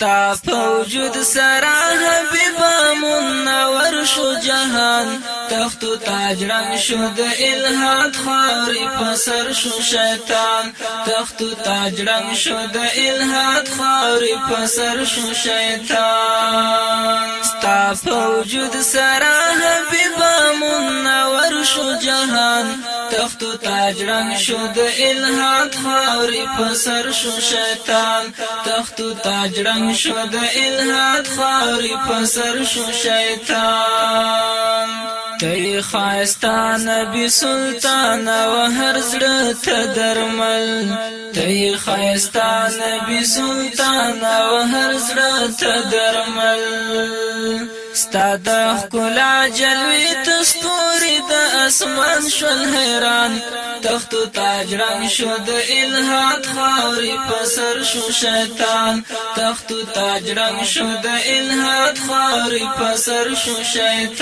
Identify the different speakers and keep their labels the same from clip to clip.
Speaker 1: ستا فوجود سرا حبیب منور شو جهان تخت و تاج رنگ شو د الہات خاری پسر شو شیطان تخت و تاج رنگ شو د الہات خاری پسر شو شیطان ستا فوجود سرا حبیب منور شو جهان تخت و تاج رنگ شد الهات خاوري پسر شو شیطان تخت و تاج رنگ شد الهات خاوري پسر شو شیطان تی خواستا نبی سلطان و هر زړه ته درمل تی خواستا نبی سلطان و هر زړه ته درمل ستاد خلا جلوی تستوری د اسمان شول حیران تخت تاج رنگ شو د الہات خاوري پسر شو شیطان تخت تاج رنگ شو د الہات خاوري پسر شو شیطان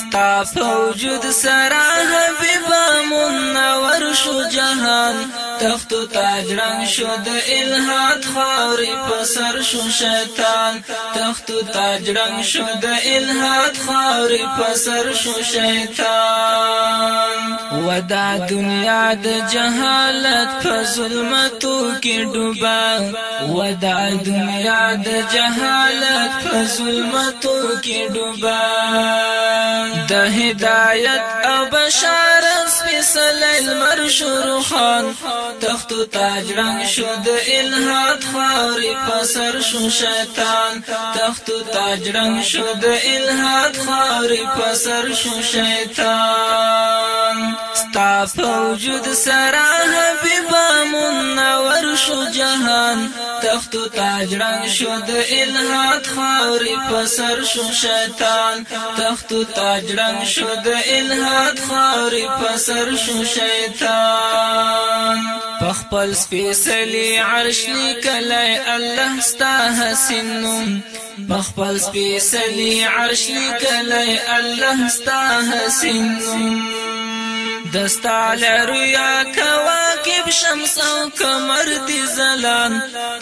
Speaker 1: ستا فوجود سرا حبیبا منور شو جهان تخت تاج رنگ شو د الہات خاورې پسر شو شیطان تخت تاج رنگ شو د الہات خاورې پسر شو شیطان ودا دنیا د جهالت په ظلمتو کې ډوبا ودا دنیا د جهالت په ظلمتو کې ډوبا د هدایت او بشارت سپیسل المر شروع خان تخت و تاج رنگ شد الهات خاری پسر شو شیطان تخت و تاج رنگ شد الهات خاری پسر شو شیطان تا فوجود سرا حبیبا منور شو جهان تخت و تاج رنگ شو د الہات پسر شو شیطان تخت و تاج رنگ شو د الہات خاوري پسر شو شیطان پخپل سپیسلی عرش نکلی الله ستا حسنم پخپل سپیسلی عرش نکلی الله ستا حسنم دستا لریا کواکب شمس او کمر دی زلان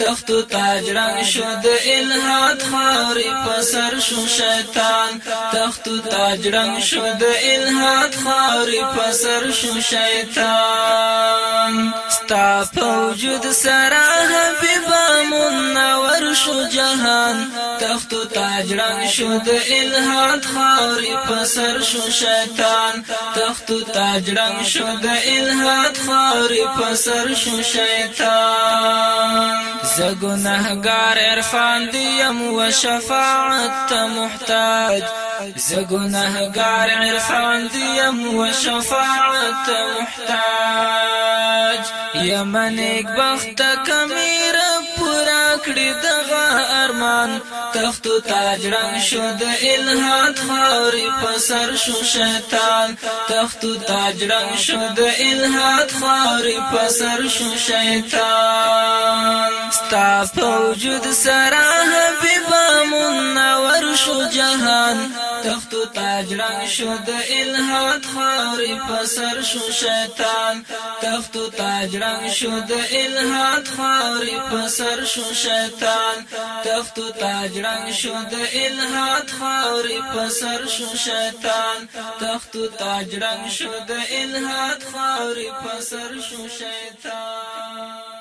Speaker 1: تخت تاج رنگ شد الہات خاری پسر شو شیطان تخت تاج رنگ شد الہات خاری پسر شو شیطان ستا پوجود سرا حبیبا منور شو جهان تختو تاجران شو د الهاد خاوري پسر شو شیطان تختو تاجران شو د الهاد خاوري پسر شو شیطان زګنهګار عرفان دیم و شفاعت ته محتاج زګنهګار عرفان دیم و شفاعت ته محتاج یمن یک وخت کمیر پورا کړی دغه ارمان تخت و تاج رنگ شد الهات خاری پسر شو شیطان تخت و تاج رنگ شد الهات خاری پسر شو شیطان ستا پوجود سرا حبیبا منور شو جهان تختو تاج رنگ شو د الہات خارې پسر شو شیطان تختو تاج رنگ شو د الہات خارې پسر شو شیطان تختو تاج رنگ شو د الہات خارې پسر شو شیطان تختو تاج رنگ شو د الہات خارې پسر شو شیطان